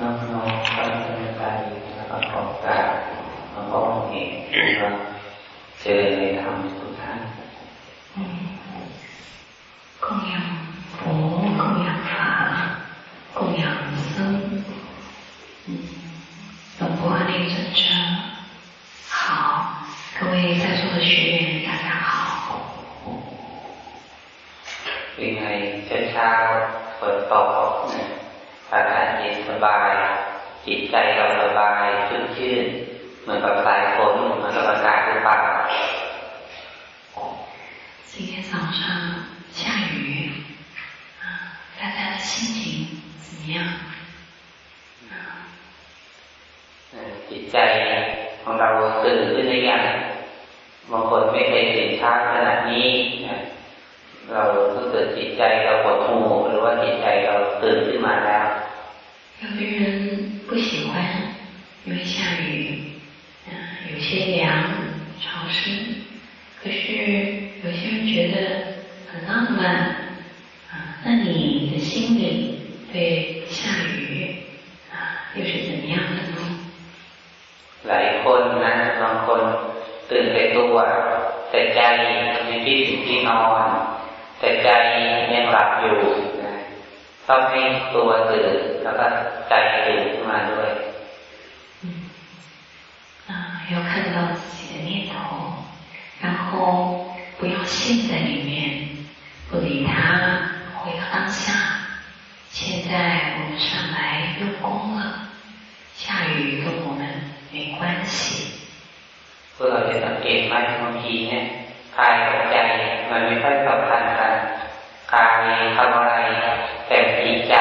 น้องน้องรดำเนินการนะครับของการของพ่อเองเจอในท พวกเราจะสังเกตไหมบางทีเนี่ยกายกับใจมันไม่ค่อยสัมพันธ์กันกายทำอะไรแต่จิตใจ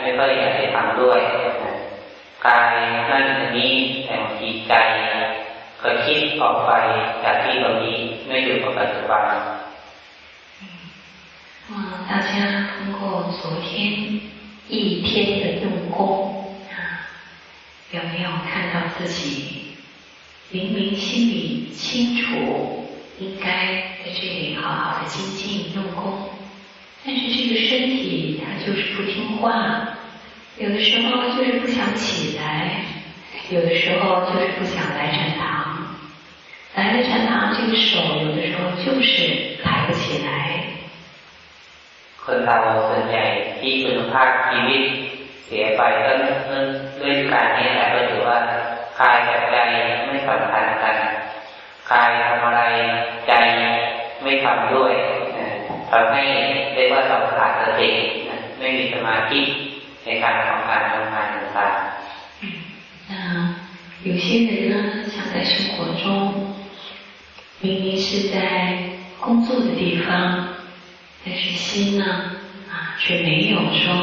ไม่ค่อยอยากจะทำด้วยกายนั่นอันนี้แต่จิตใจก็คิดออกไปจากที่ตรงนี้ไม่อยู่กับปัจจุบัน嗯，大家通过昨天一天的用功啊，有没有看到自己 明明心里清楚应该在这里好好的精进用功，但是这个身体它就是不听话，有的时候就是不想起来，有的时候就是不想来禅堂，来了禅堂这个手有的时候就是抬不起来。คนเราส่วนใหญ่ที่คุณภาพชีวิตเสียไปก็ด้วยการนี้แหละก็ถือว่า กายกับใจไม่สัมพันธ์กันกายทำอะไรใจไม่ทำด้วยทำให้เรียกว่าเราขาดสติไม่มีสมาธิในการทำการทำงานต่างๆ有些人呢，像在生活中，明明是在工作的地方，但是心呢，啊，却没有说，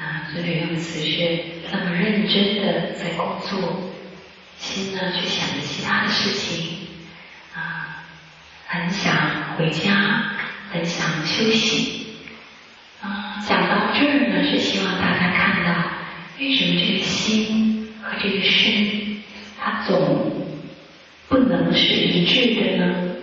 啊，这里用词是那么认真的在工作， 心呢，去想着其他的事情。啊很想回家，很想休息。啊，讲到这儿呢，是希望大家看到，为什么这个心和这个身，它总不能是一致的呢？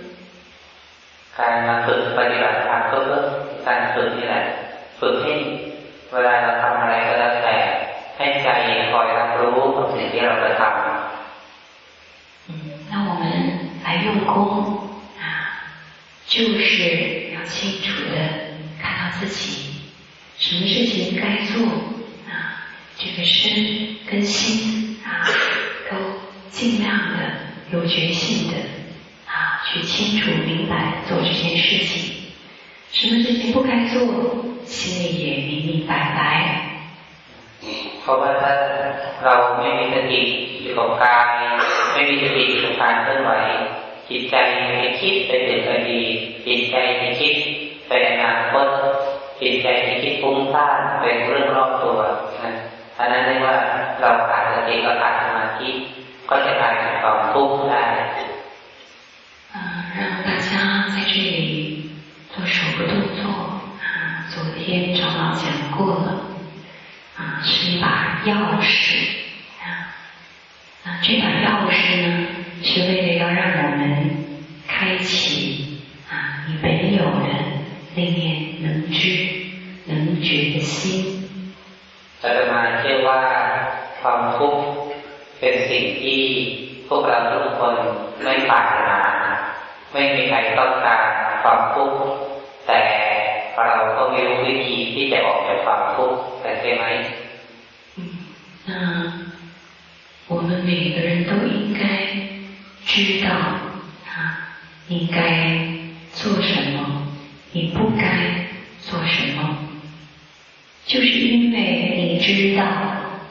知道，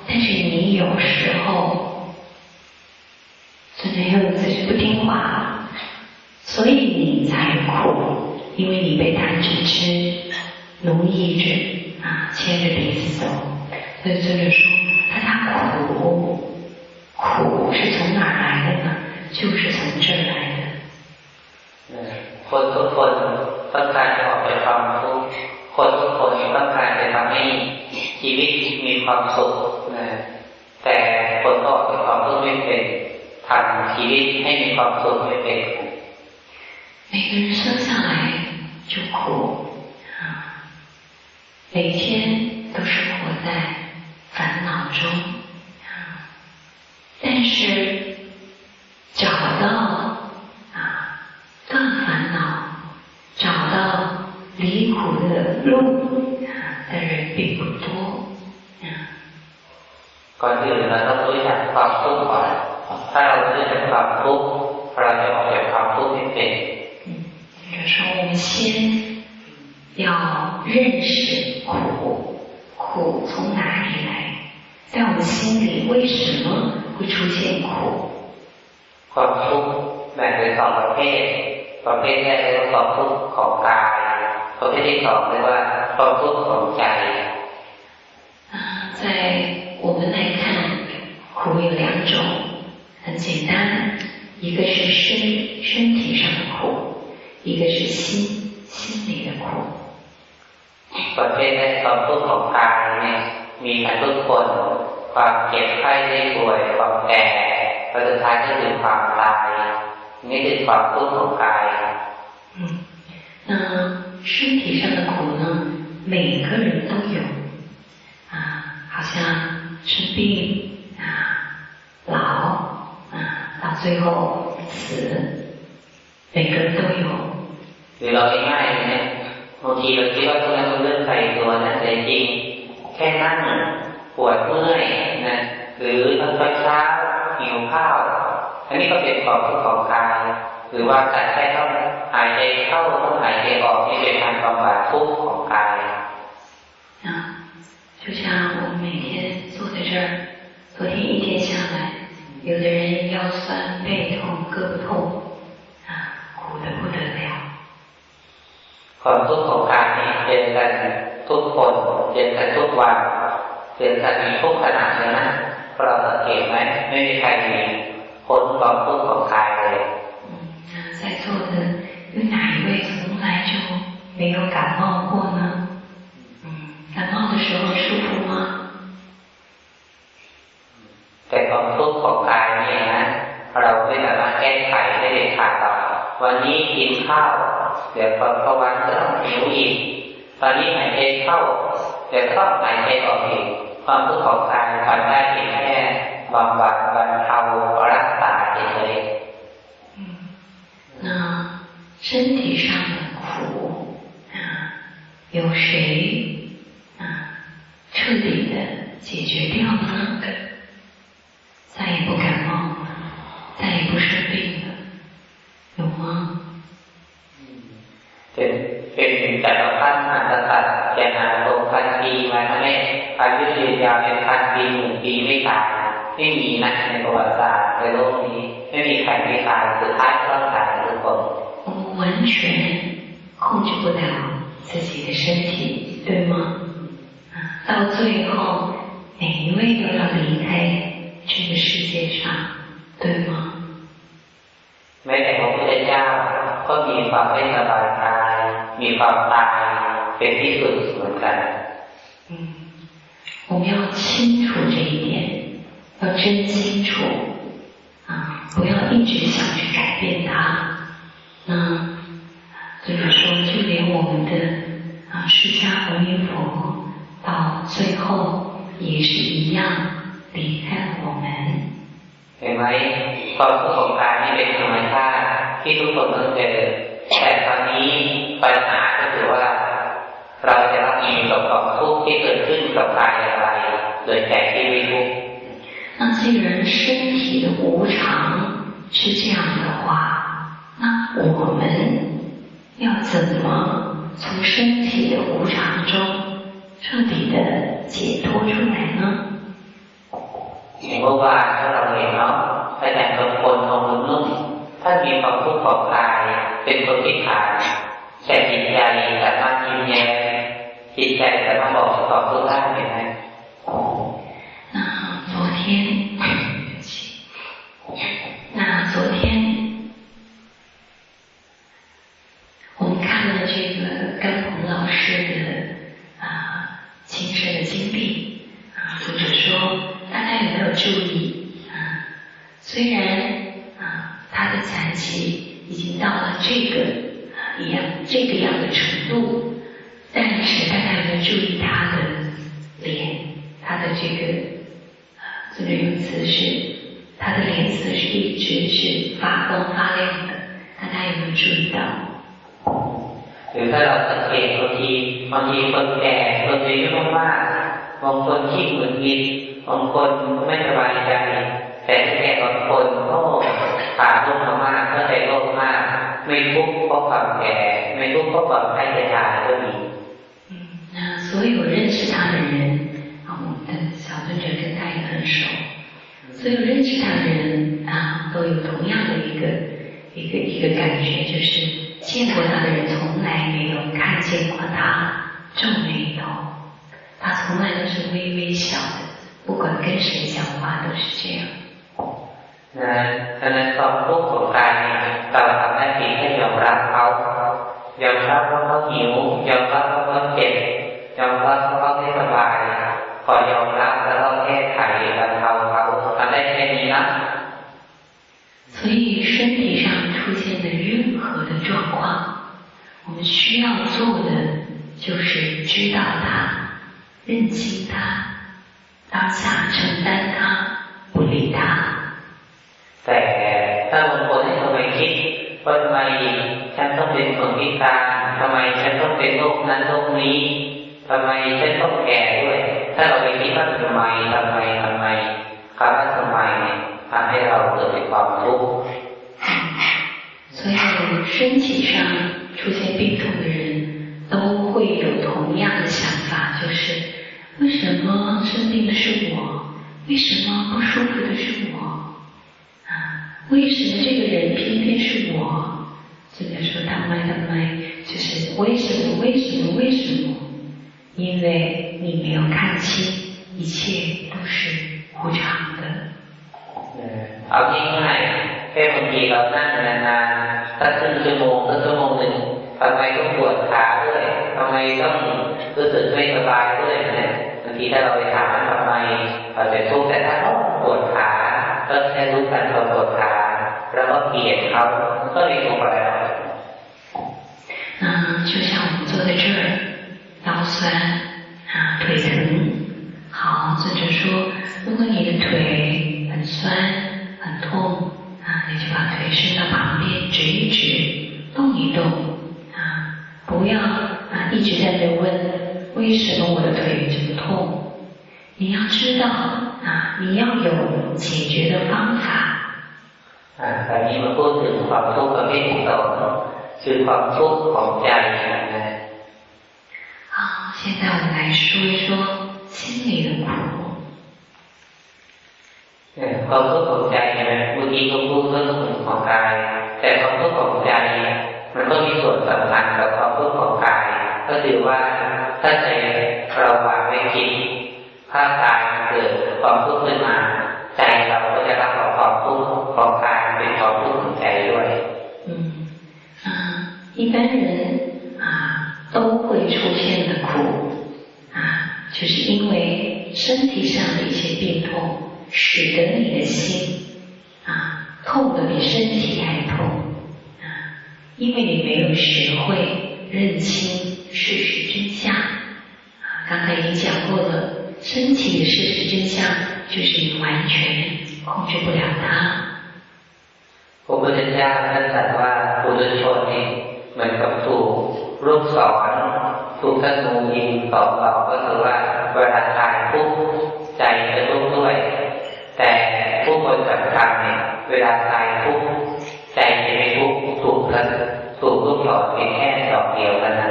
但是你有时候真的有自己不听话，所以你才苦，因为你被贪嗔痴奴役着啊，牵着鼻子走。所以尊者说，他苦，苦是从哪来的呢？就是从这儿来的。คนทุกคนต้องการจะออกจากความทุกข์คน ความสุขนะแต่คนก็ออกจากความทุกข์ไม่เป็นทำชีวิตให้มีความสุขไม่เป็น每个人生下来就苦啊，每天都生活在烦恼中啊，但是找到啊断烦恼、找到离苦的路 ก่อนอื่นเราต้องรู้จักความทุกข์ก่อนถ้าเรารู้จักความทุกข์เราจะออกจากความทุกข์ไม่เป็น就说我们先要认识苦，苦从哪里来，在我们心里为什么会出现苦？ความทุกข์แบ่งเป็นสองประเภทประเภทแรกเรียกว่าความทุกข์ของกายประเภทที่สองเรียกว่าความทุกข์ของใจ在我们来看， 苦有两种，很简单，一个是身身体上的苦。一个是心心里的苦。ประเภทแรกความทุกข์ของกายเนี่ยมีกันทุกคนความเจ็บไข้ได้ป่วยความแก่แล้วสุดท้ายก็คือความตายนี่คือความทุกข์ของกาย嗯，那身体上的苦呢，每个人都有啊，好像生病啊、 老啊，到最后死，每个人都有。หรือเราง่ายๆเนี่ยบางทีเราคิดว่าตัวนั้นเป็นเรื่องไกลตัวนะแต่จริงแค่นั่งปวดเมื่อยนะหรือตอนเช้าหิวข้าวอันนี้ก็เป็นความทุกข์ของกายหรือว่าการแค่ต้องหายใจเข้าต้องหายใจออกนี่เป็นการบำบัดทุกข์ของกาย啊，就像我们每天坐在这儿，昨天一天下来， 有的人腰酸背痛、胳膊痛，啊，苦的不得了。ความทุกข์ของกายนี่เจอกันทุกคนเจอกันทุกวันเจอกันทุกขณะเลยนะเราสังเกตไหมไม่มีใครมีพ้นความทุกข์ของกายเลย在座的有哪一位从来就没有感冒过呢？嗯，感冒的时候舒服吗？ แต่ความทุกข์ของกายนี่นะเราไม่สามารถแก้ไขได้เด็ดขาดหรอกวันนี้กินข้าวเดี๋ยวพอพอวันก็ต้องหิวอีกตอนนี้หายใจเข้าเดี๋ยวก็หายใจออกอีกความทุกข์ของกายทำได้เพียงแค่บำบัดบรรเทารักษาเฉย那身体上的苦啊，有谁啊彻底的解决掉呢？ แต่ละท่านอาจจะตัดแกนาตรงพันปีมาทำให้อายุยืนยาวเป็นพันปีหมื่นปีไม่ตายไม่มีนะในประวัติศาสตร์ในโลกนี้ไม่มีใครไม่ตายสุดท้ายก็ต้องตายทุกคน完全控制不了自己的身体，对吗？到最后，每一位都要离开这个世界上，对吗？แม้แต่พระพุทธเจ้าก็มีความไม่สบายกาย มีความตายเป็นที่สุดเหมือนกัน嗯，我们要清楚这一点，要真清楚啊！不要一直想去改变它。那就是说，就连我们的啊释迦牟尼佛到最后也是一样 离开了我们。เห็นไหมความสุขของกายนี่เป็นธรรมชาติที่ทุกคนต้องเจอ แต่ตอนนี้ปัญหาก็คือว่า เราจะรับมือกับความทุกข์ที่เกิดขึ้นกับกายอย่างไรโดยใจที่ไม่ทุกข์那既然身体的无常是这样的话，那我们要怎么从身体的无常中彻底的解脱出来呢？เมื่อวานถ้าเราเห็นเนาะอาจารย์บางคนทองนุ่ม ท่านมีความทุกข์ของกายเป็นคนที่ขาดแต่จิตใจสามารถยิ้มแย้มจิตใจสามารถบอกต่อทุกท่านเห็นไหม那昨天，那昨天。注意啊，虽然啊，他 的残疾已经到了这个啊一样这个样的程度，但是大家有没有注意他的脸？他的这个啊，这个用词是他的脸色是一直是发光发亮的，大家有没有注意到？หรือถ้าเราสังเกตบางทีบางทีคนแก่คนอายุมากๆบางคนที่หงุดหงิดบางคนไม่สบายใจแต่แก่บางคนก็ ขาดทุกข์มากเข้าใจโลกมากไม่ทุกข์เพราะความแก่ไม่ทุกข์เพราะความใกล้ชราก็มี那所有认识他的人，啊，我们的小尊者跟他也很熟，所有认识他的人啊，都有同样的一个一个一个感觉，就是见过他的人从来没有看见过他皱眉头，他从来都是微微笑的。不管跟谁讲话都是这样。 那ฉะนั้นความทุกข์ของกายเราทำหน้าที่แค่ยอมรับเขายอมรับว่าเขาหิวยอมรับว่าเขาเจ็บยอมรับว่าเขาไม่สบายพอยอมรับแล้วก็แก้ไขบรรเทาเขาทำได้แค่นี้นะ所以身体上出现的任何的状况，我们需要做的就是知道它，认清它。当下承担它，不理它。 แต่ถ้าบางคนทำไมคิดว่าทำไมฉันต้องเป็นคนพิการทำไมฉันต้องเป็นโรคนั้นโรคนี้ทำไมฉันต้องแก่ด้วย ถ้าเราไปคิดว่าทำไมทำไมทำไมคำว่าทำไมเนี่ยทำให้เราเกิดความทุกข์所以身体上出现病痛的人都会有同样的想法，就是为什么生病的是我？为什么不舒服的是我？ 啊，为什么这个人偏偏是我？这个说他麦他麦，就是为什么？为什么？为什么？因为你没有看清，一切都是无常的。เอาง่ายๆแค่บางทีเรานั่งนานๆสักครึ่งชั่วโมงสักชั่วโมงหนึ่งทำไมต้องปวดขาด้วยทำไมต้องรู้สึกไม่สบายด้วยเนี่ยทีถ้าเราไปถามทำไมเราจะทุกข์แต่ถ้าเขาปวดขา ก็แค่รู้กันเขาปวดขาแล้วก็เกลียดเขาก็ไม่ทุกข์แล้ว嗯，就像我们坐在这儿，腰酸啊，腿疼。好，尊者说，如果你的腿很酸、很痛啊，你就把腿伸到旁边，直一直，动一动啊，不要啊一直在那问为什么我的腿这么痛？你要知道 啊，你要有解决的方法。啊，ตนี้มาพูดถึงความทุกข์ประเภทที่สองคือความทุกข์ของใจนะ好，现在我们来说一说心里的苦。ความทุกข์ของใจนะเมื่อกี้ก็พูดเรื่องของกาย แต่ความทุกข์ของใจมันก็มีส่วนสำคัญกับความทุกข์ของกาย ก็คือว่าถ้าใจเราวางไม่คิดภาพกายเกิด า ความทุกข์ขึ้นมาใจเราก็จะรับความทุกข์ของกายเป็นความทุกข์ของใจด้วย嗯啊，一般人啊都会出现的苦啊，就是因为身体上的一些病痛，使得你的心啊痛的比身体还痛啊，因为你没有学会认清。事实真相啊，刚才已经讲过了， 身体的事实真相就是你完全控制不了它。พระพุทธเจ้าท่านตรัสว่าปุถุชนนี่เหมือนกับถูกลูกศรถูกธนูยิงสองเราก็คือว่าเวลาตายปุ๊บใจจะรุ่งด้วย แต่ผู้คนสำคัญเนี่ยเวลาตายปุ๊บใจจะไม่ทุกถูกถูกลูกศรเพียงแค่ดอกเดียวเท่านั้น น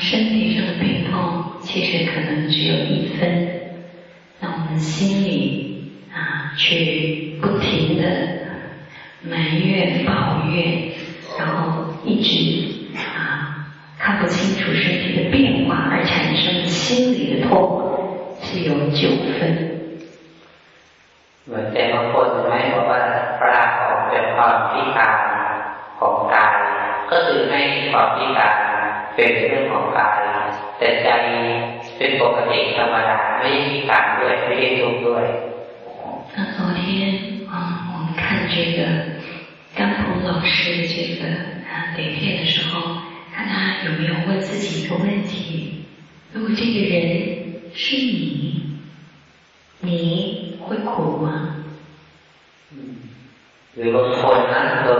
身体上的病痛其实可能只有一分，那我们心里啊，去不停的埋怨、抱怨，然后一直啊看不清楚身体的变化而产生的心理的痛，是有九分。เหมือนแต่บางคนไม่บอกว่าปราออกเป็นความพิการของกายก็คือให้ความพิการ เป็นเรื่องของกายแต่ใจเป็นปกติธรรมดาไม่มีการด้วยไม่ได้ทุกข์ด้วย那昨天啊，我们看这个甘鹏老师的这个啊影片的时候，看他有没有问自己一个问题：如果这个人是你，你会苦吗？หรือบางคนนะโดน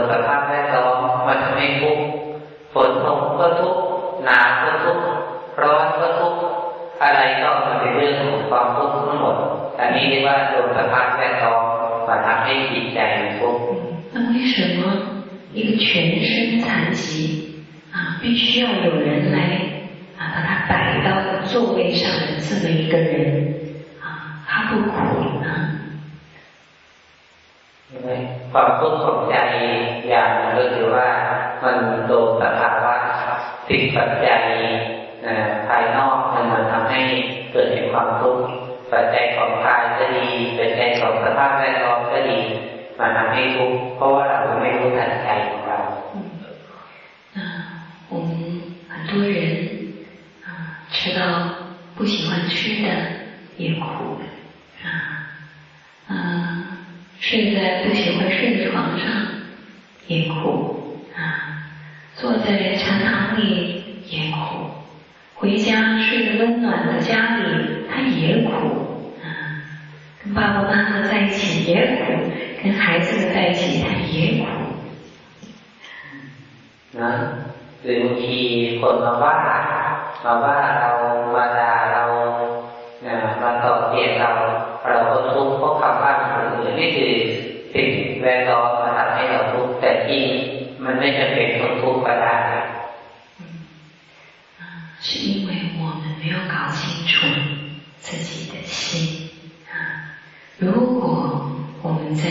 สภา 们在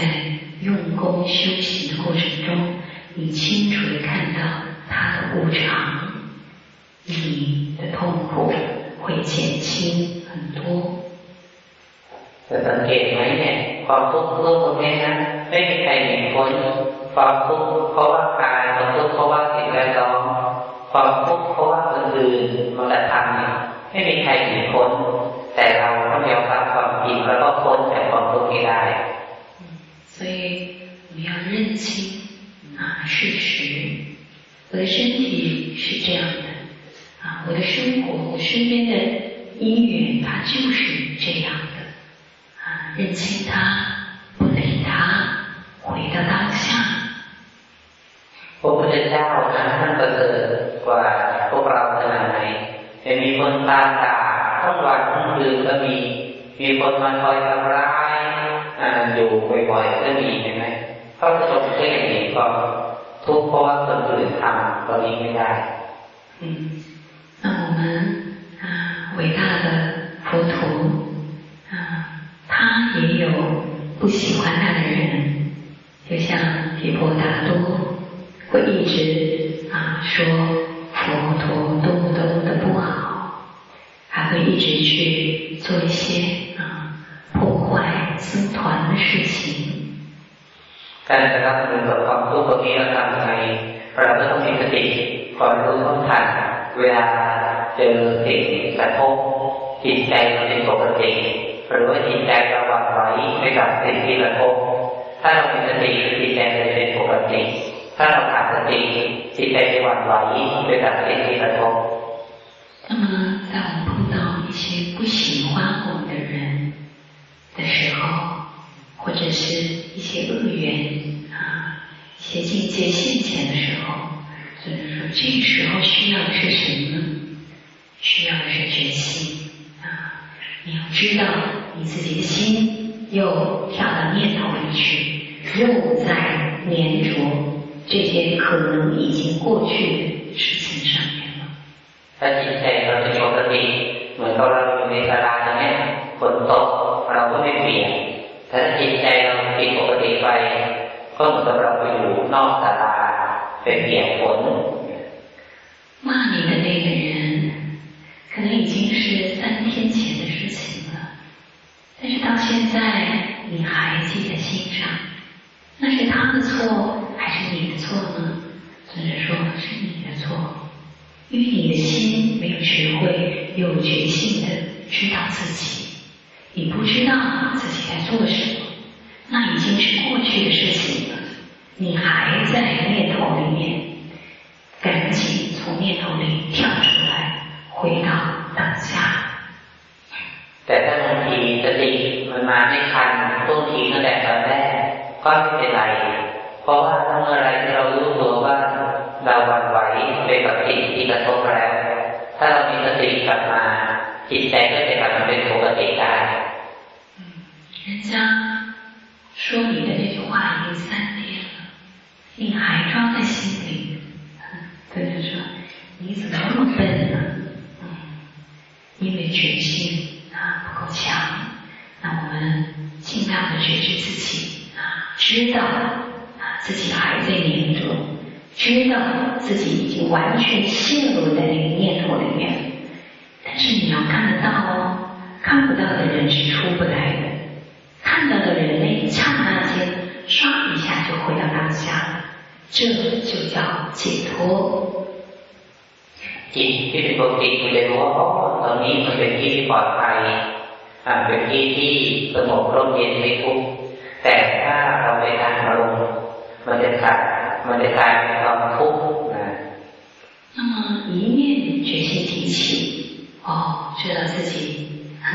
用功修行的过程中，你清楚的看到它的无常，你的痛苦会减轻很多。จะสังเกตไหมเนี่ยความทุกข์โลกนี้นะไม่มีใครหนีพ้นความทุกข์เพราะว่ากายความทุกข์เพราะว่าสิ่งแวดล้อมความทุกข์เพราะว่าอื่นๆมันกระทำเนี่ยไม่มีใครหนีพ้นแต่เราต้องยอมรับความจริงแล้วก็พ้นจากความทุกข์นี้ได้ 的身体是这样的啊，我的生活，我身边的因缘，它就是这样的啊，认清它，不理它。回到当下。พระพุทธเจ้าท่านประเสริฐกว่าพวกเราขนาดไหนจะมีคนตามด่าทั้งวันทั้งคืนก็มี มีคนมาคอยทำร้ายอยู่บ่อยๆก็มีเห็นไหมพระพุทธองค์ก็ยังมีความ ทุกข์เพราะว่าคนอื่นทำตอนนี้ไม่ได้嗯，那我们啊，伟大的佛陀啊，他也有不喜欢他的人。就像提婆达多会一直啊说佛陀多么多么的不好，还会一直去做一些啊破坏僧团的事情。 การจะรับมือกับความทุกข์ตรงนี้เราทำยังไงเราก็ต้องมีสติคอยรู้ต้องทันเวลาเจอสิ่งกระทบจิตใจเราเป็นปกติหรือว่าจิตใจเราหวั่นไหวไปกับสิ่งที่กระทบถ้าเรามีสติจิตใจจะเป็นปกติ ถ้าเราขาดสติจิตใจจะหวั่นไหวไปกับสิ่งที่กระทบ当 那么，在我们碰到一些不喜欢我们的人的时候， 或者是一些恶缘啊，一些境界现前的时候，所以说这个时候需要的是什么呢？需要的是决心啊！你要知道你自己的心又跳到念头里去，又在粘着这些可能已经过去的事情上面了。ถ้าจิตใจเราเป็นปกติเหมือนกับเราอยู่ในศาลาอย่างนี้ฝนตกเราก็ไม่เปียกแต่ ถ้าจิตใจเราผิดปกติไปก็เหมือนกับเราไปอยู่นอกศาลาเป็นเปียกฝน骂你的那个人，可能已经是三天前的事情了，但是到现在你还记在心上，那是他的错还是你的错呢？尊者说是你的错，因为你的心没有学会有觉性的知道自己， 你不知道自己在做什么，那已经是过去的事情了，你还在念头里面，赶紧从念头里跳出来，回到当下。แต่ถ้าบางทีสติมันมาไม่ทันต้นทีตั้งแต่ตอนแรกก็ไม่เป็นไรเพราะว่าเมื่อไรที่เรารู้ตัวว่าเราวันไหวไปกับสิ่งที่กระทบแล้ว ถ้าเรามีสติกลับมา จิตใจก็จะกลับมาเป็นปกติได้人家说你的这句话已经三天了，你还装在心里，对着说你怎么那么笨呢？嗯，因为觉性啊不够强，那我们尽量的觉知自己啊，知道啊自己还在黏着，知道自己已经完全陷入在那个念头里面，但 是你要看得到哦，看不到的人是出不来的，看到的人那一刹那间，唰一下就回到当下了，这就叫解脱。จิตที่เป็นปกติมันจะรู้ว่าอ๋อตอนนี้มันเป็นที่ที่ปลอดภัยอ่าเป็นที่ที่สงบร่มเย็นไม่ทุกข์แต่ถ้าเราไปทางอารมณ์มันจะกลายมันจะกลายเป็นความทุกข์นะ 那么一念决心提起， 哦，知道自己哼，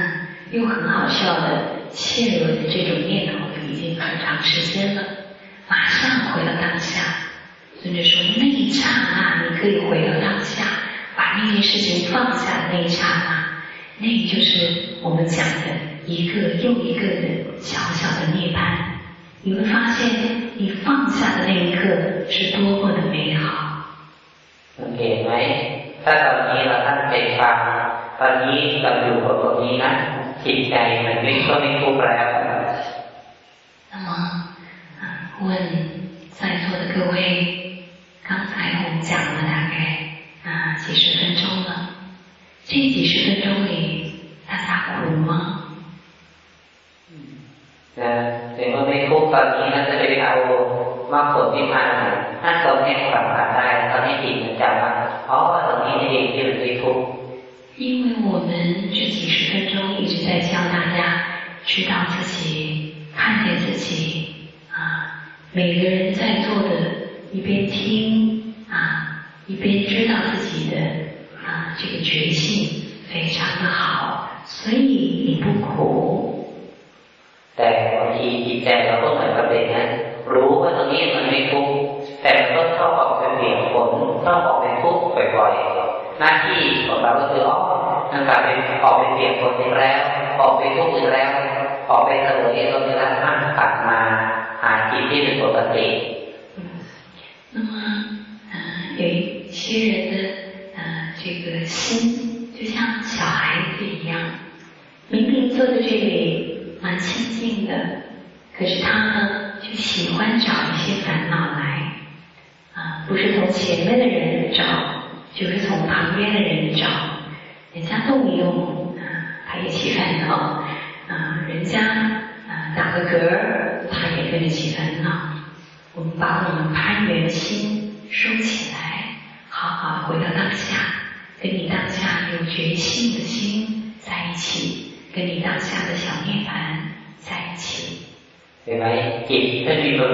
又很好笑的陷入的这种念头已经很长时间了，马上回到当下。尊者说，那一刹那你可以回到当下，把那件事情放下的那一刹那，那就是我们讲的一个又一个的小小的涅槃。你会发现，你放下的那一刻是多么的美好。 สังเกตไหมถ้าตอนนี้เราตั้งใจฟัง ตอนนี้เราอยู่กับตรงนี้นะจิตใจมันไม่ก็ไม่ทุกข์แล้ว 那么，啊，问在座的各位，刚才我们讲了大概啊几十分钟了，这几十分钟里，大家苦吗？ นะถึงว่าไม่ทุกข์ตอนนี้นะจะไปเอามรรคผลที่มาถ้าตอนนี้สัมผัสได้ตอนนี้จิตมันจำว่าอ๋อตรงนี้นี่เองที่มันไม่ทุกข์ 因为我们这几十分钟一直在教大家知道自己、看见自己啊，每个人在座的一边听啊，一边知道自己的啊这个觉性非常的好，所以你不苦。 แต่บางทีจิตใจเราก็เหมือนกับเด็กนะรู้ว่าตรงนี้มันไม่ทุกข์แต่มันก็ชอบออกเป็นเปลี่ยนผลชอบออกเป็นทุกข์บ่อยๆ หน้าที่ของเราก็คืออ๋อมันกลับไปออกเป็นเปลี่ยนผลอีกแล้ว ออกไปทุกข์อีกแล้ว ออกไปเสวยอารมณ์อีกแล้วห้ามกลับมาหาจิตที่เป็นปกติ 嗯，那么，呃，有一些人的呃这个心就像小孩子一样，明明坐在这里蛮清静的，可是他呢就喜欢找一些烦恼来，啊，不是从前面的人找， 就是从旁边的人找，人家动一动，啊，他也起烦恼，啊，人家啊打个嗝儿，他也跟着起烦恼。我们把我们攀缘心收起来，好好回到当下，跟你当下有觉性的心在一起，跟你当下的小涅槃在一起。 เห็นไหมจิตถ้ามีมัน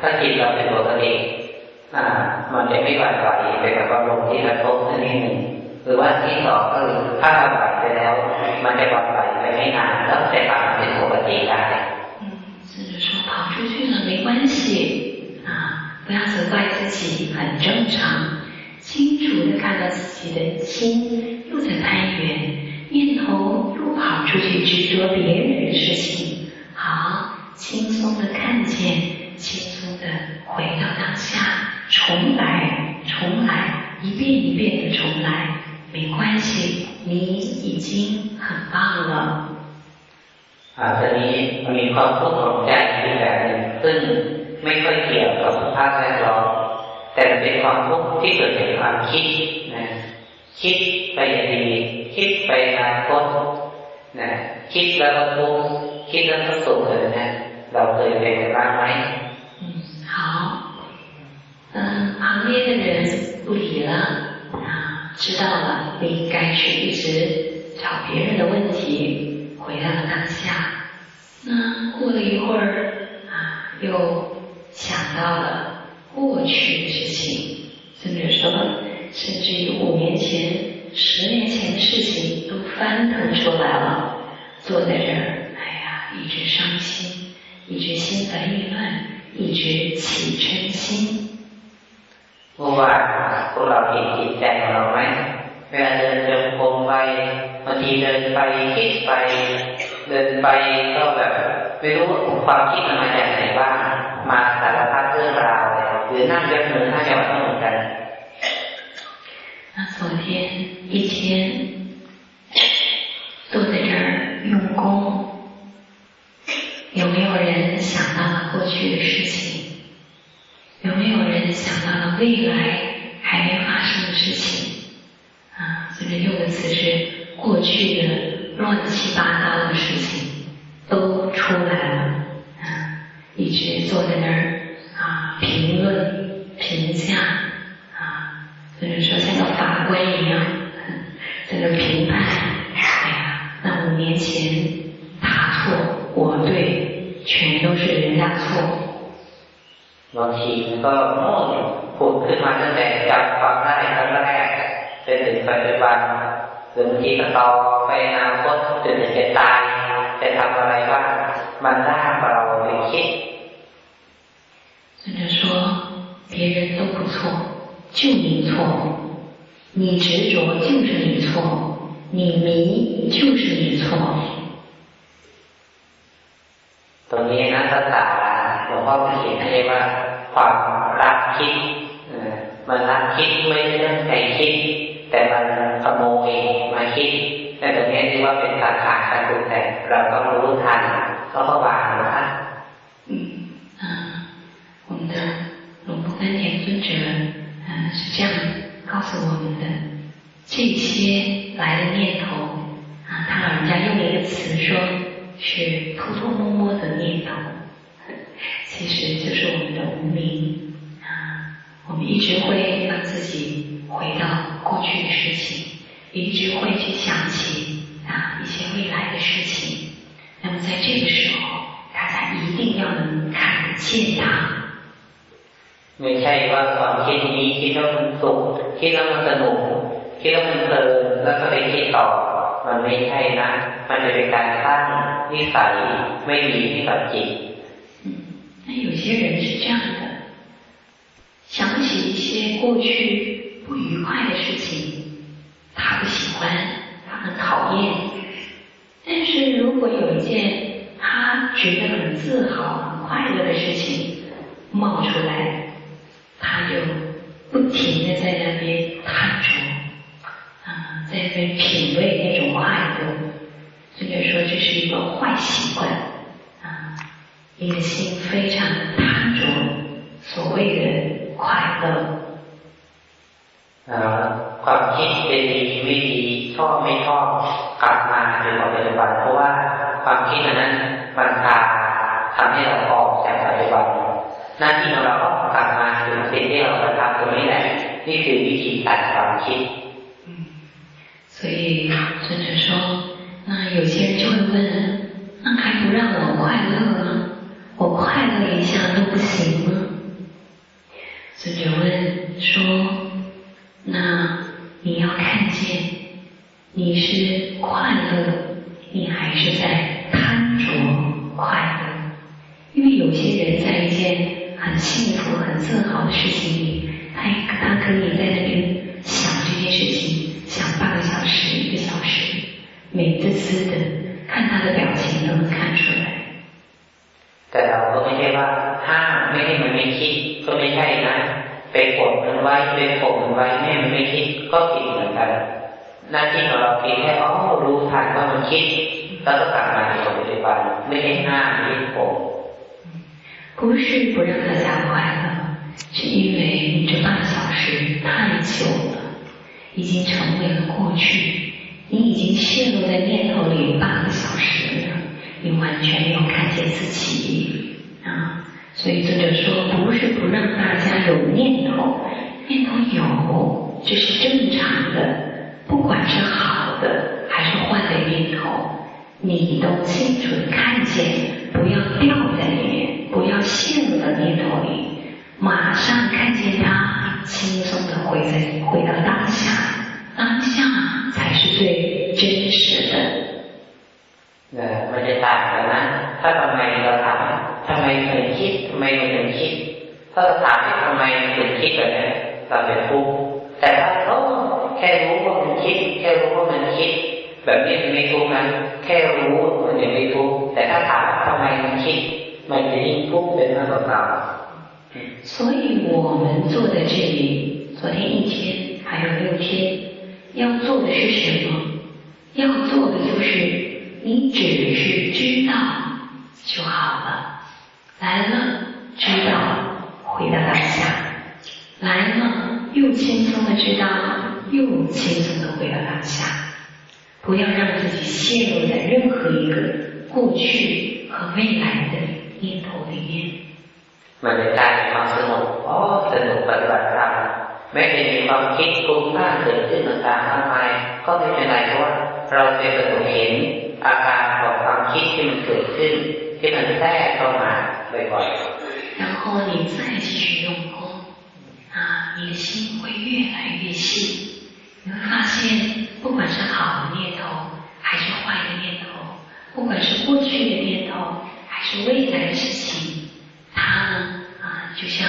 ถ้าจิตเราเป็นปกติอ่ ามันจะไม่หวั่นไหวไปกับอารมณ์ที่กระทบนั่นเอง หรือว่าที่สองก็คือถ้าเราไหวไปแล้ว มันจะปล่อยไหวไปไม่นานแล้วจะกลับมาเป็นปกติได้嗯，甚至说跑出去了没关系啊，不要责怪自己，很正常。清楚的看到自己的心又在攀缘，念头又跑出去执着别人的事情，好，轻松的看见，轻松的回到当下， 重来，重来。一遍一遍的重来，没关系，你已经很棒了。อาจจะมีมีความทุกข์ของใจอีกแบบหนึ่งซึ่งไม่ค่อยเกี่ยวกับสภาพแวดล้อมแต่เป็นความทุกข์ที่เกิดจากความคิดนะคิดไปอดีตคิดไปอนาคตนะคิดแล้วก็ทุกข์คิดแล้วก็สุขเลยนะเราเคยเป็นบ้างไหม嗯好 嗯旁边的人不理了啊，知道了，不应该去一直找别人的问题，回到了当下。那过了一会儿啊，又想到了过去的事情，甚至说，甚至于五年前、十年前的事情都翻腾出来了，坐在这儿，哎呀，一直伤心，一直心烦意乱，一直起嗔心。 เมื่อวานพวกเราเห็นจิตใจของเราไหมเวลาเดินจงกรมไปบางทีเดินไปคิดไป เดินไปก็แบบไม่รู้ความคิดมันมาจากไหนบ้างมาสารพัดเรื่องราวหรือนั่งยกมือท่าจังหวะเหมือนกัน那昨天一天坐在这儿用功，有没有人想到了过去的事情？ 有没有人想到了未来还没发生的事情？啊，这边用的词是过去的乱七八糟的事情都出来了，啊，一直坐在那儿啊，评论、评价，啊，就是说像个法官一样，在那评判。哎呀，那五年前 บางทีมันก็โน่นผุดขึ้นมาตั้งแต่จำความได้ครั้งแรกจนถึงปัจจุบันหรือบางทีก็ต่อไปอนาคตจนถึงจะตายจะทำอะไรบ้างมันล่าเราไปคิด甚至说别人都不错，就你错，你执着就是你错，你迷就是你错。ตรงนี้นะภาษา หลวงพ่อเขียนให้ว่าความรักคิดมันรักคิดไม่ใช่เรื่องใจคิด แต่มันขโมยมาคิดแต่ตรงนี้ที่ว่าเป็นสาขาการปรุงแต่งเราก็รู้ทันก็ก็วางนะ嗯啊，我们的龙波丹田尊者啊是这样告诉我们的，这些来的念头啊，他老人家用一个词说是偷偷摸摸的念头。 其实就是我们的无名啊，我们一直会让自己回到过去的事情，一直会去想起啊一些未来的事情。那么在这个时候，大家一定要能看得见它。ไม่ใช่ว่าความคิดนี้คิดว่ามันสุขคิดว่ามันสนุกคิดว่ามันเพลินแล้วก็ไปคิดต่อมันไม่ใช่นะมันจะเป็นการสร้างนิสัยไม่ดีให้กับจิต 那有些人是这样的，想起一些过去不愉快的事情，他不喜欢，他很讨厌。但是如果有一件他觉得很自豪、很快乐的事情冒出来，他就不停的在那边探着，啊，在那边品味那种快乐。所以说这是一个坏习惯。你的心非常的贪着所谓的快乐。ความคิดเป็นดีไม่ดีชอบไม่ชอบกลับมาในปัจจุบันเพราะว่าความคิดนั้นมันพาทำให้เราออกจากปัจจุบันหน้าที่ของเราก็กลับมาถึงสิ่งที่เราทำตรงนี้แหละนี่คือวิธีตัดความคิด所以尊者说，那有些人就会问，那还不让我快乐吗？ 我快乐一下都不行吗？尊者问说：“那你要看见你是快乐，你还是在贪着快乐？因为有些人在一件很幸福、很自豪的事情里，他他可以在那边想这件事情，想半个小时、一个小时，美滋滋的，看他的表情都能看出来。 แต่เราก็ไม่ใช่ว่าถ้าไม่ให้มันไม่คิดก็ไม่ใช่นะไปกดมันไว้ไปข่มมันไว้ไม่มันไม่คิดก็ผิดเหมือนกันหน้าที่ของเราเพียงแค่อ๋อรู้ทันว่ามันคิดแล้วก็กลับมาในปัจจุบันไม่ใช่หน้าที่ผม 不是不让大家快乐，是因为你这半小时太久了，已经成为了过去，你已经陷入在念头里半个小时了， 你完全没有看见自己啊！所以作者说，不是不让大家有念头，念头有，这是正常的，不管是好的还是坏的念头，你都清楚的看见，不要掉在里面。不要陷入到念头里，马上看见它，轻松的回在回到当下，当下才是最。 มันจะต่างกันนะถ้าทำไมเราถามทำไมถึงคิดทำไมถึงคิดถ้าเราถามที่ทำไมถึงคิดแบบนี้เราเป็นทุกข์แต่ถ้าเราแค่รู้ว่ามันคิดแค่รู้ว่ามันคิด แบบนี้มันไม่ทุกข์นะแค่รู้มันยังไม่ทุกข์แต่ถ้าถามทำไมมันคิด所以我们坐在这里，昨天一天，还有六天，要做的是什么？要做的就是， 你只是知道就好了。来了，知道，回到当下；来了，又轻松的知道，又轻松的回到当下。不要让自己陷入在任何一个过去和未来的。念头里面，มันจะกลายเป็นความสงบอ๋อสนุกปฏิบัติธรรม ไม่ได้มีความคิดฟุ้งซ่านเกิดขึ้นต่างๆมากมายก็ไม่เป็นไรเพราะว่าเราจะประสบเห็นอาการของความคิดที่มันเกิดขึ้นที่มันแทรกเข้ามาบ่อยๆ然后你再继续用功啊，你的心会越来越细，你会发现，不管是好的念头还是坏的念头，不管是过去的念头。是未来的事情，它呢啊，就像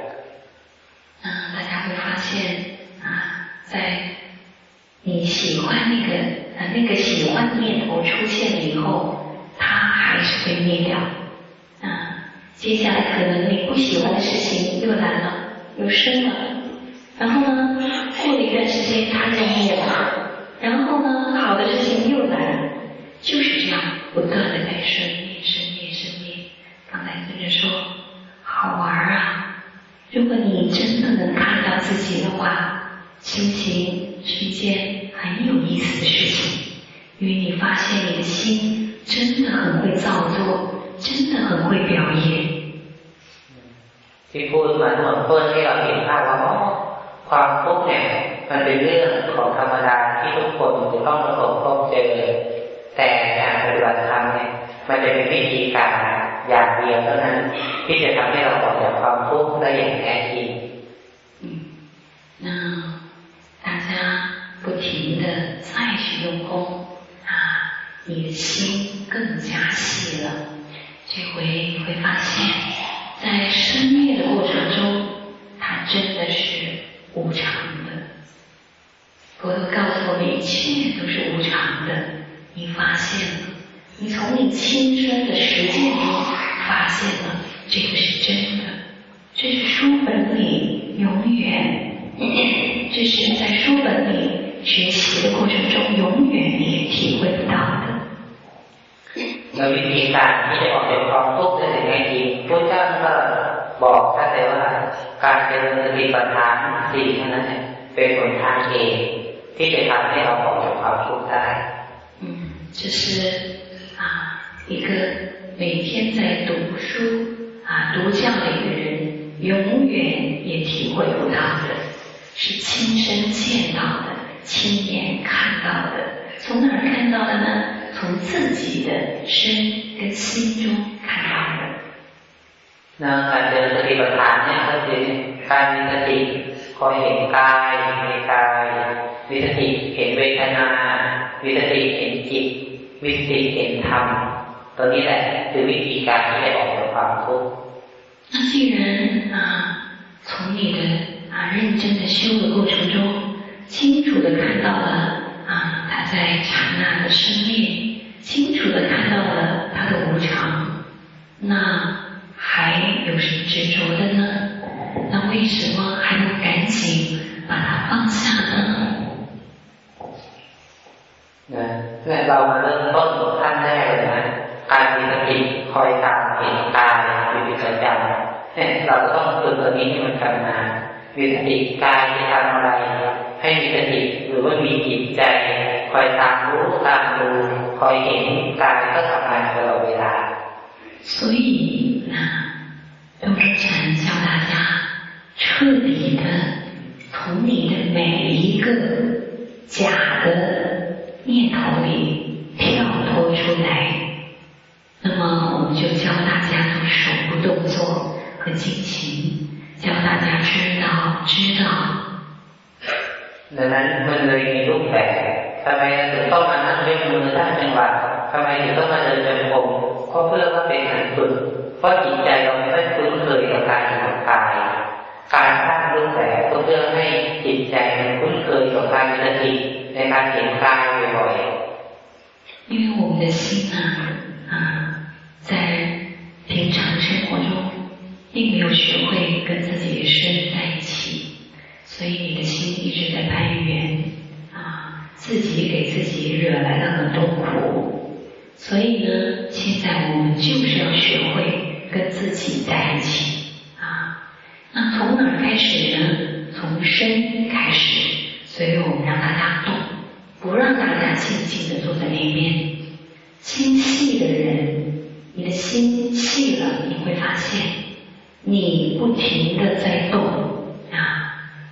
你喜欢那个呃那个喜欢的念头出现了以后，它还是会灭掉。啊，接下来可能你不喜欢的事情又来了，又生了，然后呢，过了一段时间它就灭了，然后呢，好的事情又来了，就是这样不断的在生灭、生灭、生灭。刚才跟着说，好玩啊。如果你真的能看到自己的话，心情是一件很有意思的事情，因为你发现你的心真的很会造作，真的很会表演。ที่พูดมาทั้งหมดเพื่อให้เราเห็นภาพว่าความทุกข์เนี่ยมันเป็นเรื่องของธรรมดาที่ทุกคนจะต้องประสบพบเจอแต่การปฏิบัติธรรมเนี่ยมันจะเป็นวิธีการอย่างเดียวเท่านั้นที่จะทำให้เราออกจากความทุกข์ได้อย่างแท้จริง那大家 不停的再去用功啊，你的心更加细了。这回你会发现，在生灭的过程中，它真的是无常的。佛陀告诉我们，一切都是无常的。你发现了。你从你亲身的实践中发现了这个是真的，这是书本里永远，这是在书本里学习的过程中永远你也体会不到的。那วิธีการที่จะออกจากความทุกข์ได้อย่างแท้จริงพระเจ้าก็บอกชัดเลยว่าการเจริญสติปัฏฐานสี่เท่านั้นเป็นผลทางเองที่จะทำให้เราออกจากความทุกข์ได้嗯，这是。一个 每天在读书啊读教的一个人，永远也体会不到的，是亲身见到的、 亲眼看到的。从哪儿看到的呢？从自己的身跟心中看到的。那การเจริญสติปัฏฐานเนี่ยก็คือการมีสติคอยเห็นกายในกายมีสติเห็นเวทนามีสติเห็นจิตมีสติเห็นธรรมตัวนี้แหละคือวิธีการที่จะออกจากความทุกข์那既然啊，从你的啊认真的修的过程中， 清楚的看到了啊他在刹那的生灭，清楚的看到了他的无常，那还有什么执着的呢？那为什么还不赶紧把它放下呢？เนี่ยเรามาเริ่มต้นขั้นแรกเลยนะการมีสติคอยตามเห็นกายอยู่เป็นประจำเนี่ยเราต้องฝึกตัวนี้ให้มันทำงานมีสติกายจะทำอะไร ให้มีสติหรือว่ามีจิตใจคอยตามรู้ตามดูคอยเห็นกายก็ทำงานตลอดเวลา所以呢，东升禅教大家彻底的从你的每一个假的。念头里跳脱出来，那么我们就教大家做手部动作和进行，教大家知道知道。 ดังนั้นมันเลยมีรูปแบบทำไมถึงต้องมานั่งยกมือตั้งจังหวะทำไมถึงต้องมาเดินจงกรมก็เพื่อว่าเป็นการฝึกเพราะจิตใจเราไม่คุ้นเคยกับการกับกายการสร้างรูปแบบก็เพื่อให้จิตใจมันคุ้นเคยกับการมีสติในการเห็นกายบ่อย因为我们的心啊啊，在平常生活中并没有学会跟自己的身在一起， 所以你的心一直在攀缘啊，自己给自己惹来了很多苦。所以呢，现在我们就是要学会跟自己在一起啊。那从哪开始呢？从身开始。所以我们让大家动，不让大家静静的坐在那边。心细的人，你的心细了，你会发现，你不停的在动，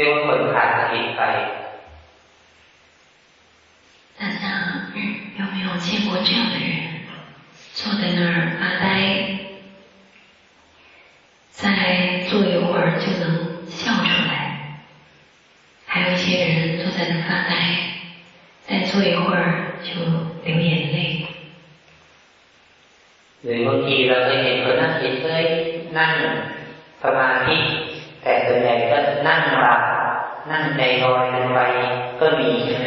เรียกว่าคนขาดสติไป大家有没有见过这样的人？坐在那儿发呆，再坐一会儿就能笑出来。还有一些人坐在那发呆，再坐一会儿就流眼泪。หรือบางทีเราเคยเห็นคนนั่งเฉยๆนั่งสมาธิแต่ส่วนใหญ่ก็นั่งหลับ นั่งใจลอยกันไปก็มีใช่ไหม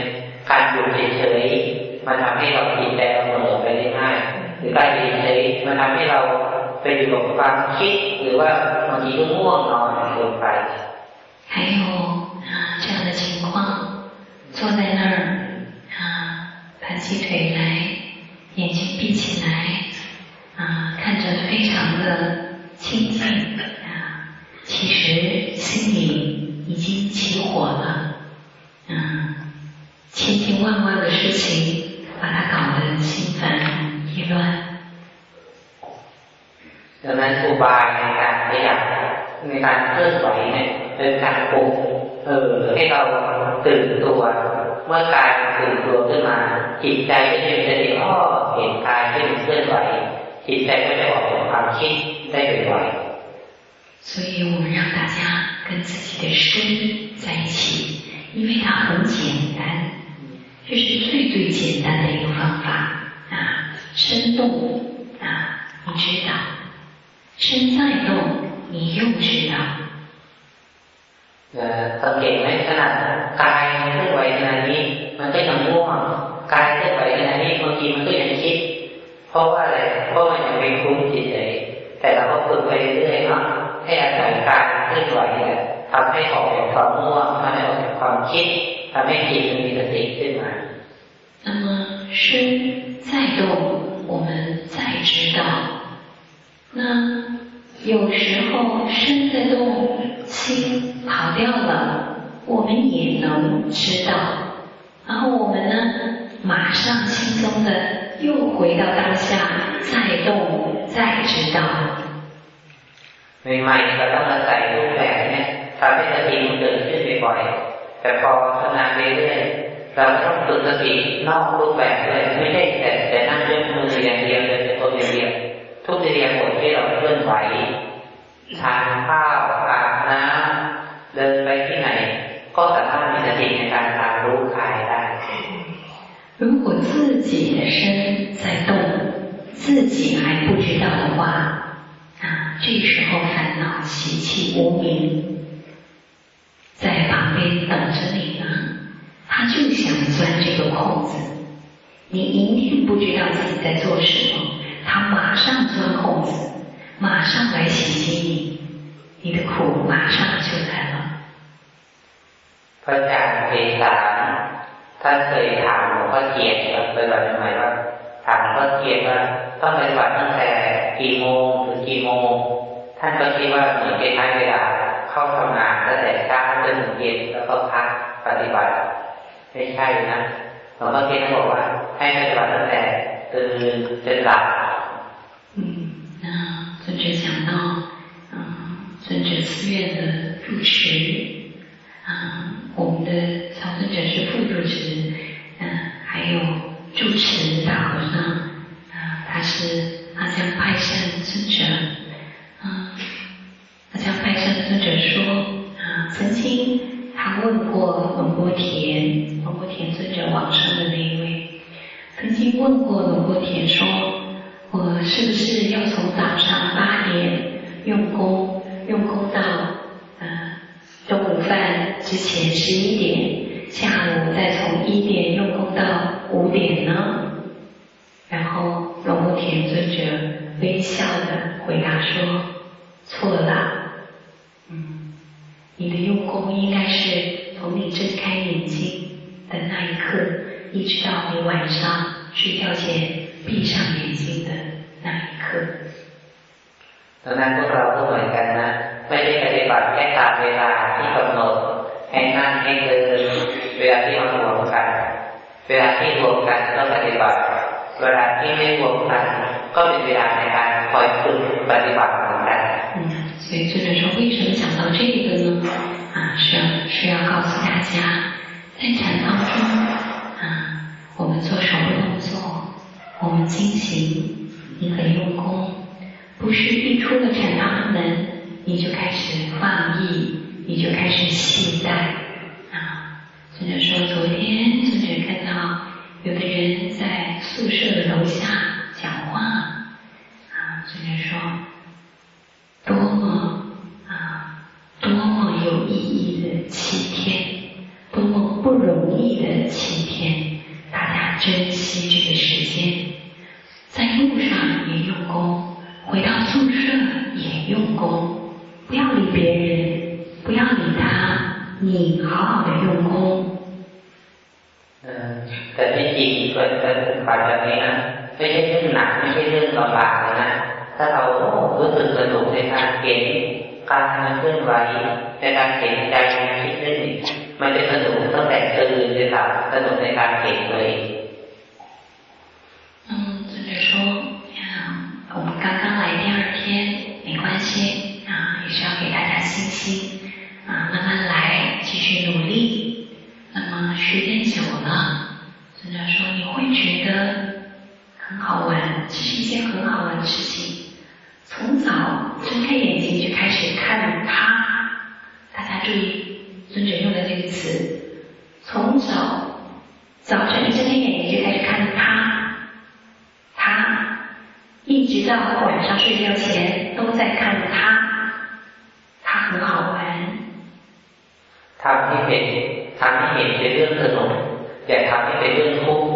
การอยู่เฉยๆมันทำให้เราจิตใจเราเหม่อไปได้ง่ายหรือการอยู่เฉยมันทำให้เราไปอยู่กับความคิดหรือว่าบางทีก็ง่วงนอนเกินไป还有这样的情况，坐在那儿啊，盘起腿来，眼睛闭起来啊，看着非常的清静啊，其实心里 已经起火了，嗯，千千万万的事情把它搞得心烦意乱。ดังนั้นครูบาในการขยับในการเคลื่อนไหวเนี่ยเป็นการปลุกเออให้เราตื่นตัวเมื่อกายตื่นตัวขึ้นมาจิตใจก็จะจะได้อ้อเห็นกายที่มันเคลื่อนไหวจิตใจก็จะออกจากความคิดได้บ่อย所以我们让大家 跟自己的身在一起，因为它很简单，这是最最简单的一个方法啊。身动啊，你知道；身在动，你又知道。สังเกตไหมขนาดกายเคลื่อนไหวขนาดนี้ มันก็ยังง่วงกายเคลื่อนไหวขนาดนี้บางทีมันก็ยังคิด เพราะว่าอะไรเพราะมันยังเป็นคุ้มจิตใจ แต่เราก็ฝึกไปเรื่อยๆเนาะ ให้อาศัยการเคลื่อนไหวเนี่ยทำให้ออกจากความง่วงทำให้ออกจากความคิดทำให้จิตมันมีสติขึ้นมา那么身在动，我们在知道。那有时候身在动，心跑掉了，我们也能知道。然后我们呢，马上轻松的又回到当下，再动，再知道。 ใหม่ๆเราต้องอาศัยรูปแบบเนี่ยทำให้สติมันเกิดขึ้นบ่อยๆแต่พอพัฒนาไปเรื่อยเราต้องฝึกสตินอกรูปแบบเลยไม่ใช่แต่แต่นั่งยกมืออย่างเดียวเลยเป็นตัวอย่างเดียวทุกเรียนหมดที่เราเคลื่อนไหวทานข้าวอาบน้ำเดินไปที่ไหน ก็สามารถมีสติในการตามรู้กายได้如果自己的身在动，自己还不知道的话， 啊，这时候烦恼习气无明在旁边等着你呢，他就想钻这个空子。你一定不知道自己在做什么，他马上钻空子，马上来袭击你，你的苦马上就来了。พระอาจารย์เพศาท่านเคยถามหลวงพ่อเทียนครับปฏิบัติใหม่ว่า ถามหลวงพ่อเทียนว่าต้องปฏิบัติตั้งแต่กี่โมงถึงกี่โมง ท่านก็คิดว่าเหมือนเป็นท้ายเวลาเข้าทำงานตั้งแต่เช้าจนถึงเย็นแล้วก็พักปฏิบัติไม่ใช่นะหลวงพ่อเทียนบอกว่าให้ปฏิบัติตั้งแต่ตื่นจนหลับ嗯，那尊者讲到，嗯，尊者寺院的住持啊，我们的小尊者是副主持，嗯，还有 住持大和尚，啊，他是阿江派山尊者，啊，阿江派山尊者说，啊，曾经他问过龙波田，龙波田尊者往生的那一位，曾经问过龙波田说，我是不是要从早上八点用功，用功到，嗯。中午饭之前十一点，下午再从一点用功到五点呢。然后龙木田尊者微笑的回答说：“错了，嗯，你的用功应该是从你睁开眼睛的那一刻，一直到你晚上睡觉前闭上眼睛的那一刻。”当然，พวกเราก็เหมือนกันนะไม่ได้ปฏิบัติแค่ตามเวลาที่กำหนดให้นั่งให้เดินเวลาที่มารวมกัน เวลาที่รวมกันก็ปฏิบัติเวลาที่ไม่รวมกันก็เป็นเวลาในการคอยฝึกปฏิบัติเหมือนกัน所以作者说，为什么讲到这个呢？啊，是是要告诉大家，在禅当中，啊，我们做什么动作，我们进行，你很用功，不是一出了禅堂门。你就开始放逸，你就开始懈怠 啊！尊者说，昨天尊者看到有的人在宿舍的楼下讲话啊，尊者说，多么啊，多么有意义的七天，多么不容易的七天，大家珍惜这个时间，在路上也用功，回到宿舍也用功。不要理别人，不要理他，你好好的用功。 嗯，แต่ที่จริงเป็นเป็นปัจจัยนี้นะไม่ใช่เรื่องหนักไม่ใช่เรื่องลำบากนะถ้าเรารู้สึกสนุกในการเห็นการเคลื่อนไหวในการเห็นใจคิดนึกมันจะสนุกตั้งแต่ตื่นจนหลับสนุกในการเห็นเลย嗯，就是说，呀，我们刚刚来第二天，没关系。也是要给大家信心啊，慢慢来，继续努力。那么时间久了， 人家说你会觉得很好玩，这是一件很好玩的事情。从早睁开眼睛就开始看他，大家注意尊者用的这个词，从早早晨睁开眼睛就开始看他，他一直到晚上睡觉前都在看他，他很好玩。他没眼睛，他没眼睛，就是这种。 ห้เห็นเป็นเรื่องสนุกอย่าทำให้เป็นเรื่องทุกข์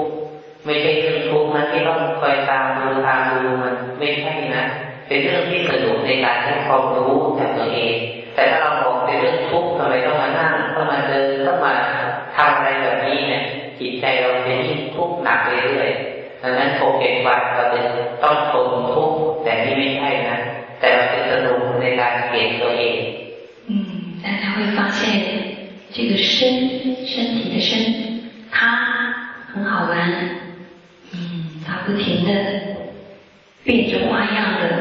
ไม่ใช่เรื่องทุกข์นะที่ต้องคอยตามดูตามดูมันไม่ใช่นะ ใ เป็นเรื่องที่สนุกในการให้ความรู้จากตัวเอง แต่ถ้าเรามองเป็นเรื่องทุกข์ทำไมต้องมานั่งต้องมาเดินต้องมาทำอะไรแบบนี้เนี่ยจิตใจเราจะยิ่งทุกข์หนักเรื่อยๆดังนั้นโฟกัสวันเราจะต้องทนทุกข์แต่นี่ไม่ใช่นะแต่เราจะสนุกในการเห็นตัวเอง嗯，大家会发现这个身身体的身， 变着花样的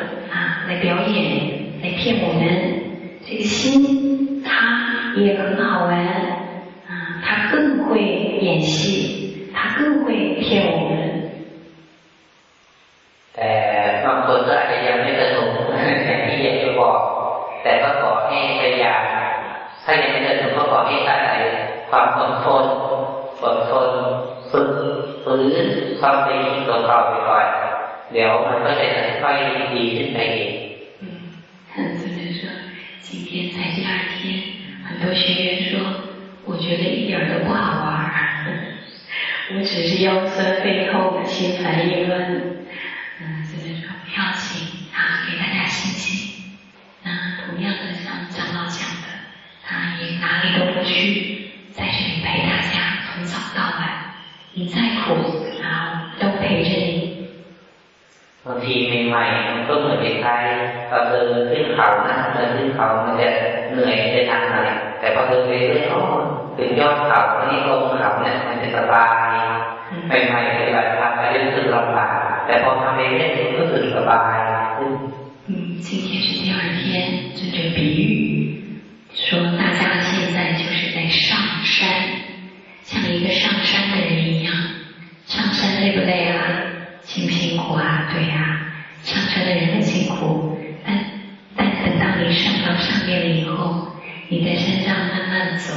上到上面了以后，你在山上慢慢走，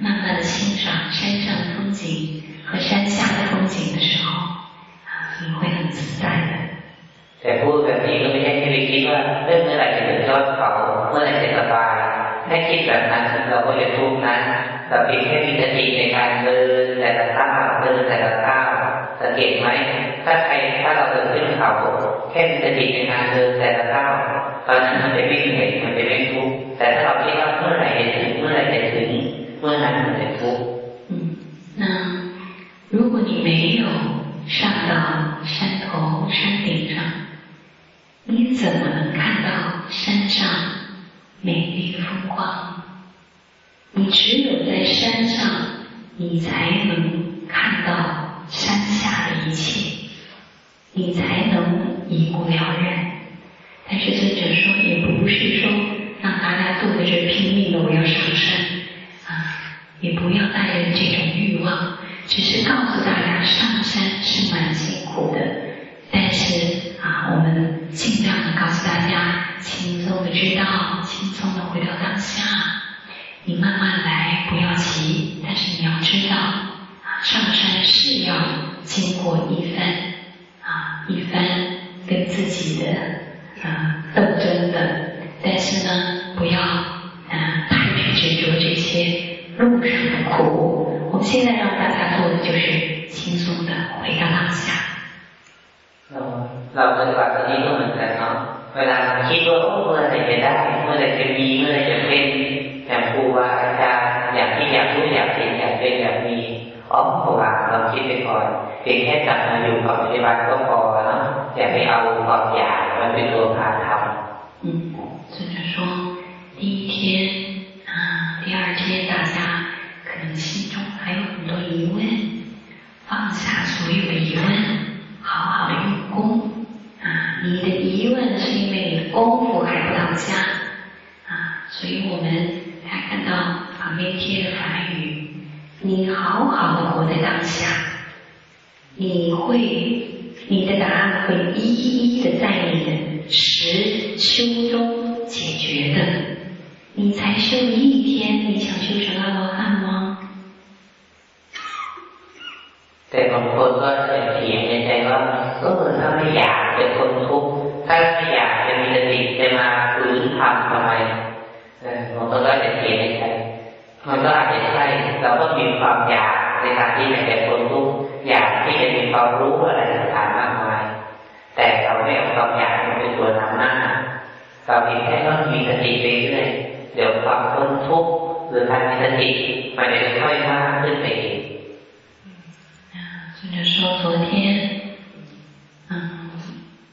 慢慢的欣赏山上的风景和山下的风景的时候，啊，你会很自在的。แต่พูดแบบนี้ก็ไม่ใช่ที่ไปคิดว่าเมื่อไหร่จะถึงยอดเขาเมื่อไหร่จะสบายถ้าคิดแบบนั้นเราก็จะทุกข์นะแต่เพียงแค่มีสติในการเดินแต่ละก้าวเดินแต่ละก้าวสังเกตไหมถ้าใครถ้าเราเดินขึ้นเขาแค่มีสติในการเดินแต่ละก้าวตอนนั้นมันจะไม่เหนื่อยมันจะไม่ทุกข์ แต่ถ้าเราคิดว่าเมื่อไหร่จะถึงเมื่อไหร่จะถึงเมื่อนั้นมันจะทุกข์嗯，那如果你没有上到山头山顶上，你怎么能看到山上美丽的风光？你只有在山上，你才能看到。山下的一切，你才能一目了然。但是尊者说，也不是说 让大家坐在这拼命的我要上山啊，也不要带着这种欲望，只是告诉大家上山是蛮辛苦的。但是啊，我们尽量的告诉大家，轻松的知道，轻松的回到当下。你慢慢来，不要急，但是你要知道。上山是要经过一番啊一番跟自己的啊斗争的，但是呢，不要啊太去执着这些路上的苦。我们现在让大家做的就是轻松的回到当下。เราปฏิบัติตอนนี้ก็เหมือนกันเนาะเวลาคิดว่าเมื่อไหร่จะได้เมื่อไหร่จะมีเมื่อไหร่จะเป็นอย่างครูบาอาจารย์อยากที่อยากรู้อยากเห็นอยากเป็นอยากมีอ้อมวางเราคิดไปก่อนเพียงแค่กลับมาอยู่กับปฏิบัติก็พอแล้วอย่าไปเอาความอยากมันเป็นตัวพาทำ嗯， 尊者说，第一天啊，第二天大家可能心中还有很多疑问，放下所有的疑问，好好的用功啊。你的疑问是因为你的功夫还不到家啊，所以我们还看到旁边贴的法语。你好好的活在当下，你会，你的答案会一一的在你的实修中解决的。你才修一天，你想修成阿罗汉吗？แต่บางคนก็จะเถียงในใจว่าเออถ้าไม่อยากจะทนทุกข์ถ้าไม่อยากจะมีสติจะมาฝืนทำทำไมบางคนก็จะเถียงในใจมันก็อาจจะใช่เราก็มีความอยากในการที่จะเป็นคนทุกข์อยากที่จะมีความรู้อะไรต่างๆมากมาย แต่เราไม่เอาความอยากมาเป็น ตัวนำหน้า เราเพียงแค่ต้องมีสติไปเรื่อยเดี๋ยวความพ้นทุกข์หรือการมีสติมันจะค่อยมากขึ้นไปเอง尊者说，昨天，嗯，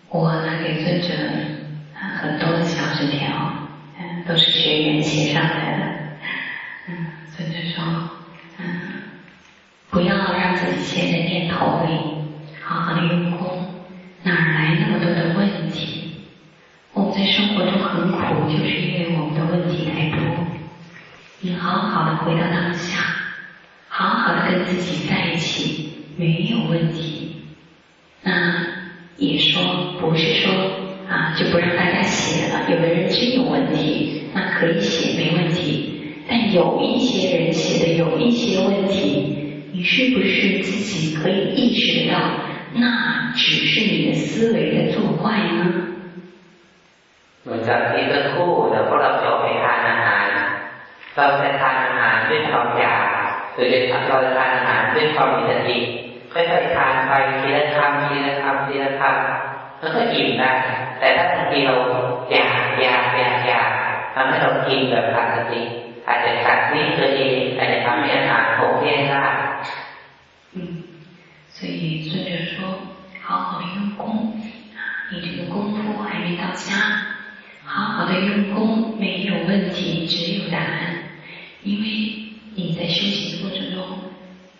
我拿给尊者很多的小纸条，嗯，都是学员写上来的，嗯，尊者说，嗯，不要让自己陷在念头里，好好的用功，哪来那么多的问题？ 我们在生活中很苦，就是因为我们的问题太多。你好好的回到当下，好好的跟自己在一起，没有问题。那也说不是说啊，就不让大家写了。有的人真有问题，那可以写没问题。但有一些人写的有一些问题，你是不是自己可以意识得到？那只是你的思维在作怪呢？ เหมือนกับที่สักครู่แล้วพวกเราจะไปทานอาหารเราจะทานอาหารด้วยความอยากหรือเราจะทานอาหารด้วยความมีสติค่อยๆทานไปทีละคำทีละคำทีละคำแล้วก็อิ่มได้แต่ถ้าบางทีเราอยากอยากอยากอยากทำให้เรากินแบบขาดสติอาจจะขาดนิ่งตัวเองอาจจะทำให้อาหารหกแย่ได้嗯，所以尊者说，好好的用功，你这个功夫还没到家， 好好的用功没有问题，只有答案。因为你在修行的过程中，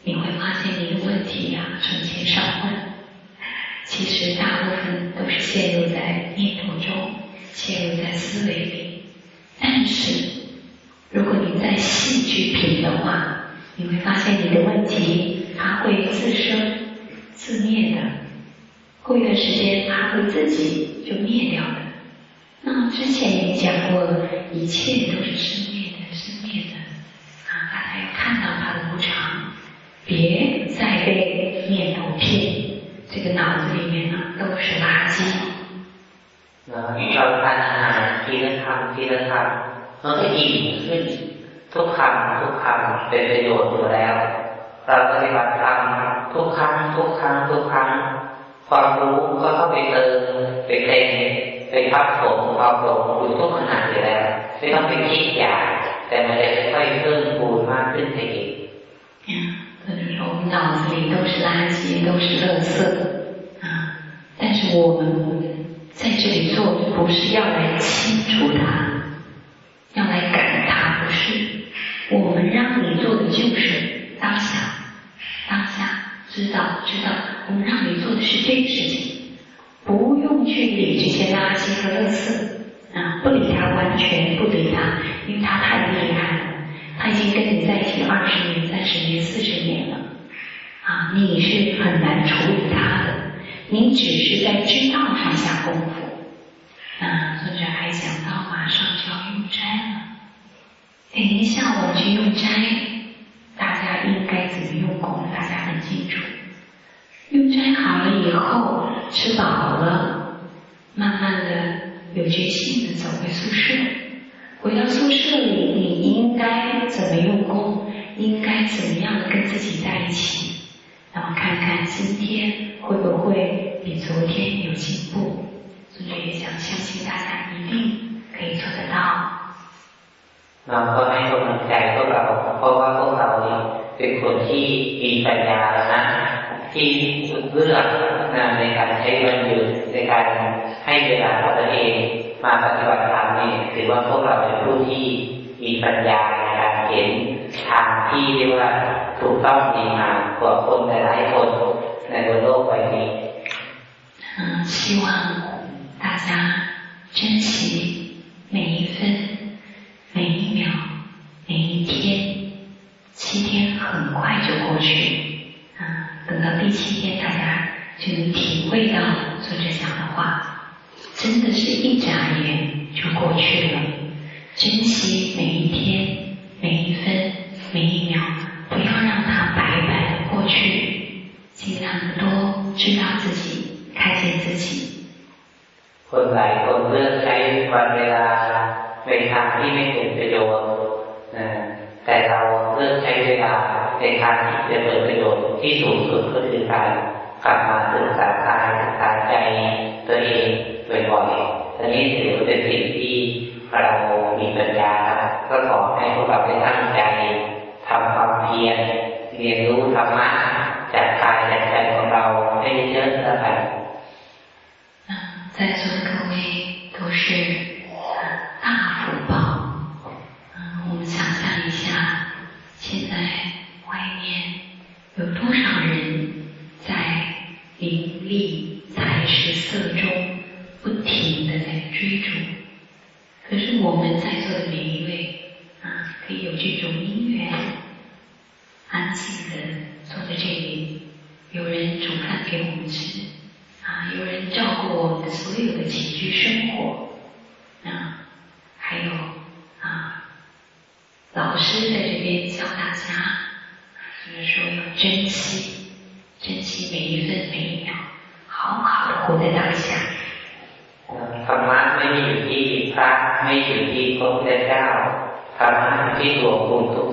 你会发现你的问题呀成千上万。其实大部分都是陷入在念头中，陷入在思维里。但是如果你再细去品的话，你会发现你的问题它会自生自灭的，过一段时间它会自己就灭掉的。那之前也讲过了，一切都是生灭的，生灭的啊！大家要看到它的无常，别再被念头骗，这个脑子里面呢都是垃圾。เราทานอาหารทีละคำทีละคำมันก็อิ่มขึ้นทุกคำทุกคำเป็นประโยชน์อยู่แล้วเราปฏิบัติธรรมทุกครั้งทุกครั้งทุกครั้งความรู้ก็เข้าไปเติมไปเต็ม เป็นภาพโสมความหลงอยู่ทุกขณะอยู่แล้วไม่ต้องไปคิดอยากแต่มันจะค่อยเพิ่มพูนมากขึ้นไปอีก或者说我们脑子里都是垃圾，都是垃圾啊！但是我们在这里做，不是要来清除它，要来改它，不是。我们让你做的就是当下，当下知道知道，我们让你做的是这个事情。 不用去理这些垃圾和垃圾啊，不理他，完全不理他，因为他太厉害了，他已经跟你在一起二十年、三十年、四十年了啊，你是很难处理他的，你只是在知道上下功夫啊。尊者还讲到，马上就要用斋了，等一下我去用斋，大家应该怎么用功，大家很清楚。用斋好了以后，吃饱了，慢慢的有决心的走回宿舍。回到宿舍里，你应该怎么用功？应该怎么样的跟自己在一起？那么看看今天会不会比昨天有进步？尊者也想相信大家一定可以做得到。เราก็ให้กำลังใจพวกเราเพราะว่าพวกเราเป็นคนที่มีปัญญาแล้วนะ ที่เลือกในการใช้วันหยุดในการให้เวลาตัวเองมาปฏิบัติธรรมนี่ถือว่าพวกเราเป็นผู้ที่มีปัญญาในการเห็นทางที่เรียกว่าถูกต้องดีงามกว่าคนหลายคนในบนโลกใบนี้嗯，希望大家珍惜 看ารน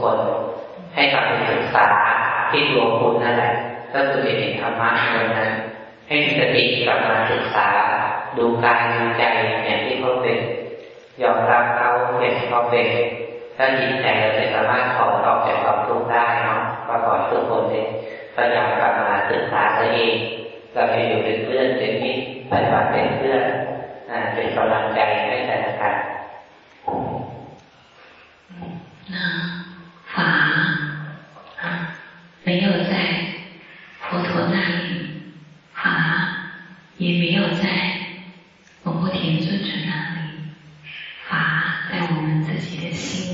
คน ให้กลับไปศึกษาที่ตัวคุณนั่นแหละก็คือเห็นธรรมะตรนั้น ให้สติกลับมาศึกษา ดูกายดูใจอย่างที่เขาเป็นยอมรับเขาเป็นเขาเป็นถ้าจิตใจเราจะสามารถถอนออกจากความทุกข์ได้เนาะประกอบทุกคนเลยพยายามกลับมาศึกษาตัวเองเราจอยู่เป็นเพื่อนเป็นมิตรปฏิเป็นเพื่อนเป็นกำลังใจให้กันนะครัน 没有在佛陀那里，法也没有在龙波田尊者那里，法在我们自己的心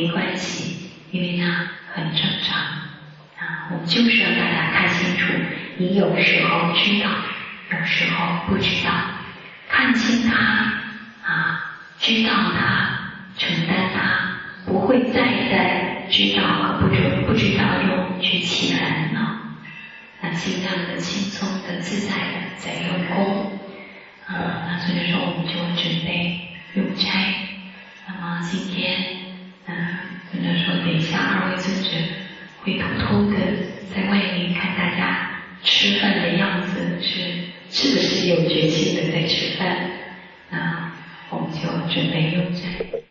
没关系，因为它很正常。啊，我们就是要大家看清楚，你有时候知道，有时候不知道，看清它啊，知道它，承担它，不会再在。知道和不知不知道中去起烦恼，那尽量的轻松的自在的在用功，啊，那所以说我们就会准备用斋。那么今天，嗯，尊者说等一下二位尊者会偷偷的在外面看大家吃饭的样子，是是不是有决心的在吃饭？那我们就准备用餐。